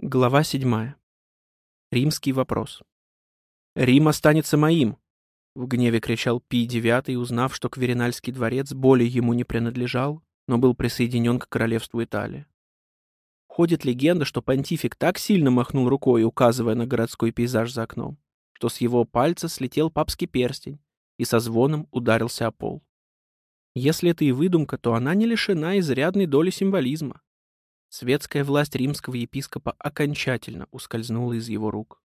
Глава 7. Римский вопрос. «Рим останется моим!» — в гневе кричал Пий IX, узнав, что Кверинальский дворец более ему не принадлежал, но был присоединен к королевству Италии. Ходит легенда, что понтифик так сильно махнул рукой, указывая на городской пейзаж за окном, что с его пальца слетел папский перстень и со звоном ударился о пол. Если это и выдумка, то она не лишена изрядной доли символизма. Светская власть римского епископа окончательно ускользнула из его рук.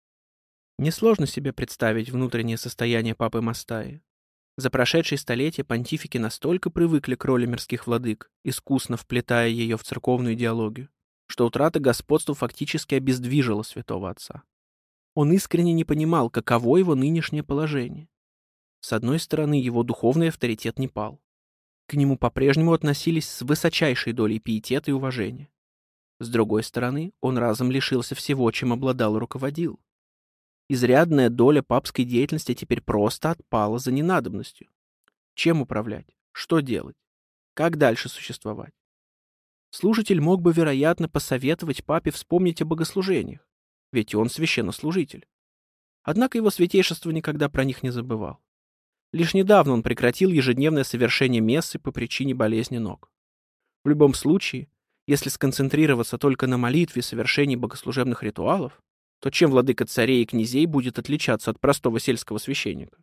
Несложно себе представить внутреннее состояние папы Мастаи. За прошедшие столетия понтифики настолько привыкли к роли мирских владык, искусно вплетая ее в церковную идеологию, что утрата господства фактически обездвижила святого отца. Он искренне не понимал, каково его нынешнее положение. С одной стороны, его духовный авторитет не пал. К нему по-прежнему относились с высочайшей долей пиетета и уважения. С другой стороны, он разом лишился всего, чем обладал и руководил. Изрядная доля папской деятельности теперь просто отпала за ненадобностью. Чем управлять? Что делать? Как дальше существовать? Служитель мог бы, вероятно, посоветовать папе вспомнить о богослужениях, ведь он священнослужитель. Однако его святейшество никогда про них не забывал. Лишь недавно он прекратил ежедневное совершение мессы по причине болезни ног. В любом случае, если сконцентрироваться только на молитве совершении богослужебных ритуалов, то чем владыка царей и князей будет отличаться от простого сельского священника?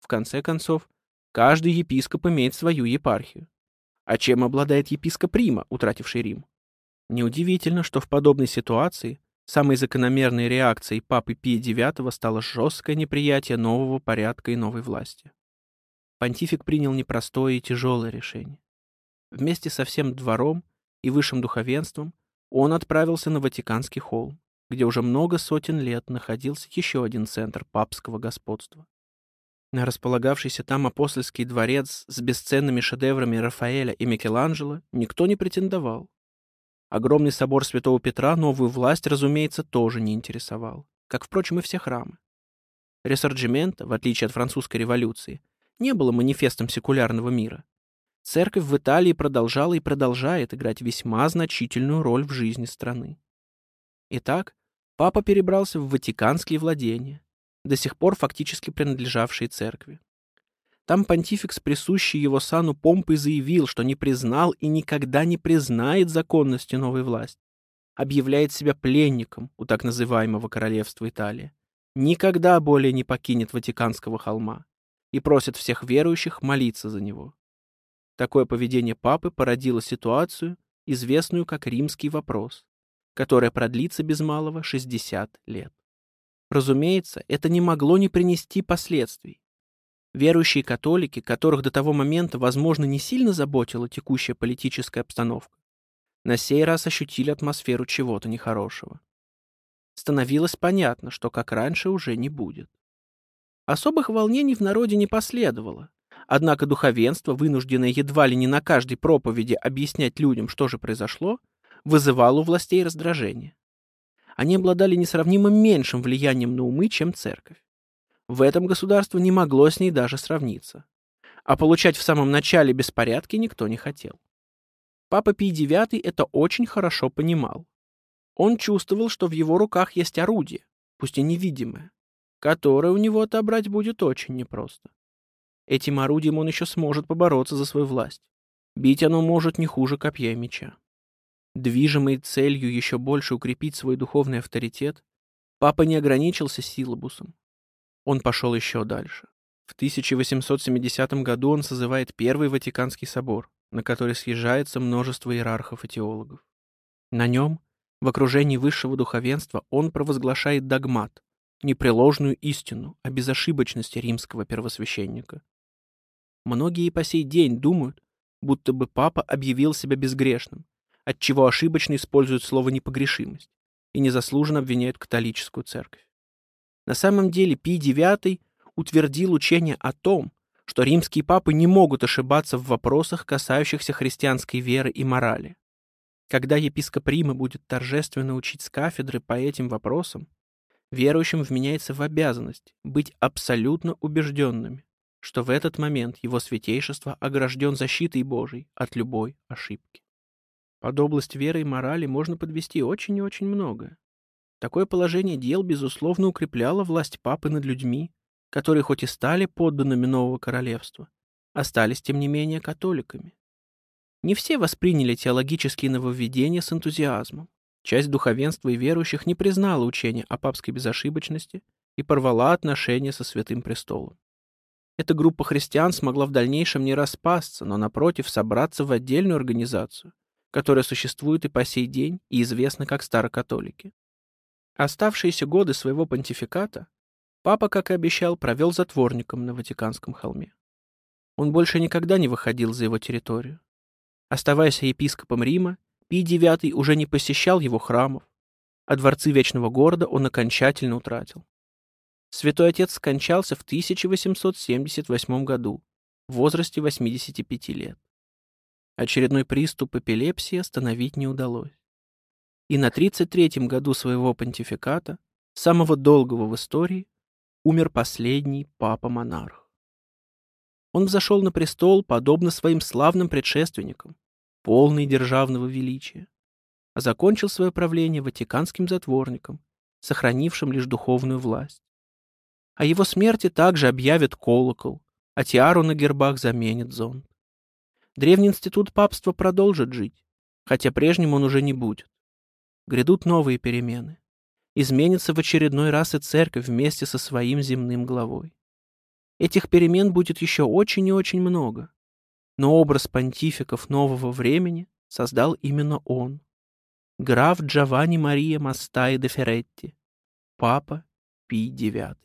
В конце концов, каждый епископ имеет свою епархию. А чем обладает епископ Рима, утративший Рим? Неудивительно, что в подобной ситуации самой закономерной реакцией папы Пия IX стало жесткое неприятие нового порядка и новой власти. Понтифик принял непростое и тяжелое решение. Вместе со всем двором и высшим духовенством, он отправился на Ватиканский холм, где уже много сотен лет находился еще один центр папского господства. На располагавшийся там апостольский дворец с бесценными шедеврами Рафаэля и Микеланджело никто не претендовал. Огромный собор Святого Петра новую власть, разумеется, тоже не интересовал, как, впрочем, и все храмы. Ресорджимента, в отличие от французской революции, не было манифестом секулярного мира, Церковь в Италии продолжала и продолжает играть весьма значительную роль в жизни страны. Итак, папа перебрался в Ватиканские владения, до сих пор фактически принадлежавшие церкви. Там понтифик с присущей его сану помпой заявил, что не признал и никогда не признает законности новой власти. Объявляет себя пленником у так называемого королевства Италии. Никогда более не покинет Ватиканского холма и просит всех верующих молиться за него. Такое поведение папы породило ситуацию, известную как римский вопрос, которая продлится без малого 60 лет. Разумеется, это не могло не принести последствий. Верующие католики, которых до того момента, возможно, не сильно заботила текущая политическая обстановка, на сей раз ощутили атмосферу чего-то нехорошего. Становилось понятно, что как раньше уже не будет. Особых волнений в народе не последовало, Однако духовенство, вынужденное едва ли не на каждой проповеди объяснять людям, что же произошло, вызывало у властей раздражение. Они обладали несравнимо меньшим влиянием на умы, чем церковь. В этом государство не могло с ней даже сравниться. А получать в самом начале беспорядки никто не хотел. Папа Пий IX это очень хорошо понимал. Он чувствовал, что в его руках есть орудие, пусть и невидимое, которое у него отобрать будет очень непросто. Этим орудием он еще сможет побороться за свою власть. Бить оно может не хуже копья и меча. Движимый целью еще больше укрепить свой духовный авторитет, папа не ограничился силабусом. Он пошел еще дальше. В 1870 году он созывает Первый Ватиканский собор, на который съезжается множество иерархов и теологов. На нем, в окружении высшего духовенства, он провозглашает догмат, непреложную истину о безошибочности римского первосвященника. Многие по сей день думают, будто бы папа объявил себя безгрешным, отчего ошибочно используют слово «непогрешимость» и незаслуженно обвиняют католическую церковь. На самом деле Пий IX утвердил учение о том, что римские папы не могут ошибаться в вопросах, касающихся христианской веры и морали. Когда епископ Рима будет торжественно учить с кафедры по этим вопросам, верующим вменяется в обязанность быть абсолютно убежденными, что в этот момент его святейшество огражден защитой Божией от любой ошибки. Под область веры и морали можно подвести очень и очень многое. Такое положение дел, безусловно, укрепляло власть папы над людьми, которые хоть и стали подданными нового королевства, остались, тем не менее, католиками. Не все восприняли теологические нововведения с энтузиазмом. Часть духовенства и верующих не признала учения о папской безошибочности и порвала отношения со Святым Престолом. Эта группа христиан смогла в дальнейшем не распасться, но, напротив, собраться в отдельную организацию, которая существует и по сей день и известна как старокатолики. Оставшиеся годы своего понтификата папа, как и обещал, провел затворником на Ватиканском холме. Он больше никогда не выходил за его территорию. Оставаясь епископом Рима, Пий IX уже не посещал его храмов, а дворцы Вечного Города он окончательно утратил. Святой Отец скончался в 1878 году, в возрасте 85 лет. Очередной приступ эпилепсии остановить не удалось. И на 33-м году своего понтификата, самого долгого в истории, умер последний папа-монарх. Он взошел на престол, подобно своим славным предшественникам, полный державного величия, а закончил свое правление ватиканским затворником, сохранившим лишь духовную власть. О его смерти также объявят колокол, а тиару на гербах заменит зонт. Древний институт папства продолжит жить, хотя прежним он уже не будет. Грядут новые перемены. Изменится в очередной раз и церковь вместе со своим земным главой. Этих перемен будет еще очень и очень много. Но образ понтификов нового времени создал именно он. Граф Джованни Мария Мастай де Ферретти, папа Пий IX.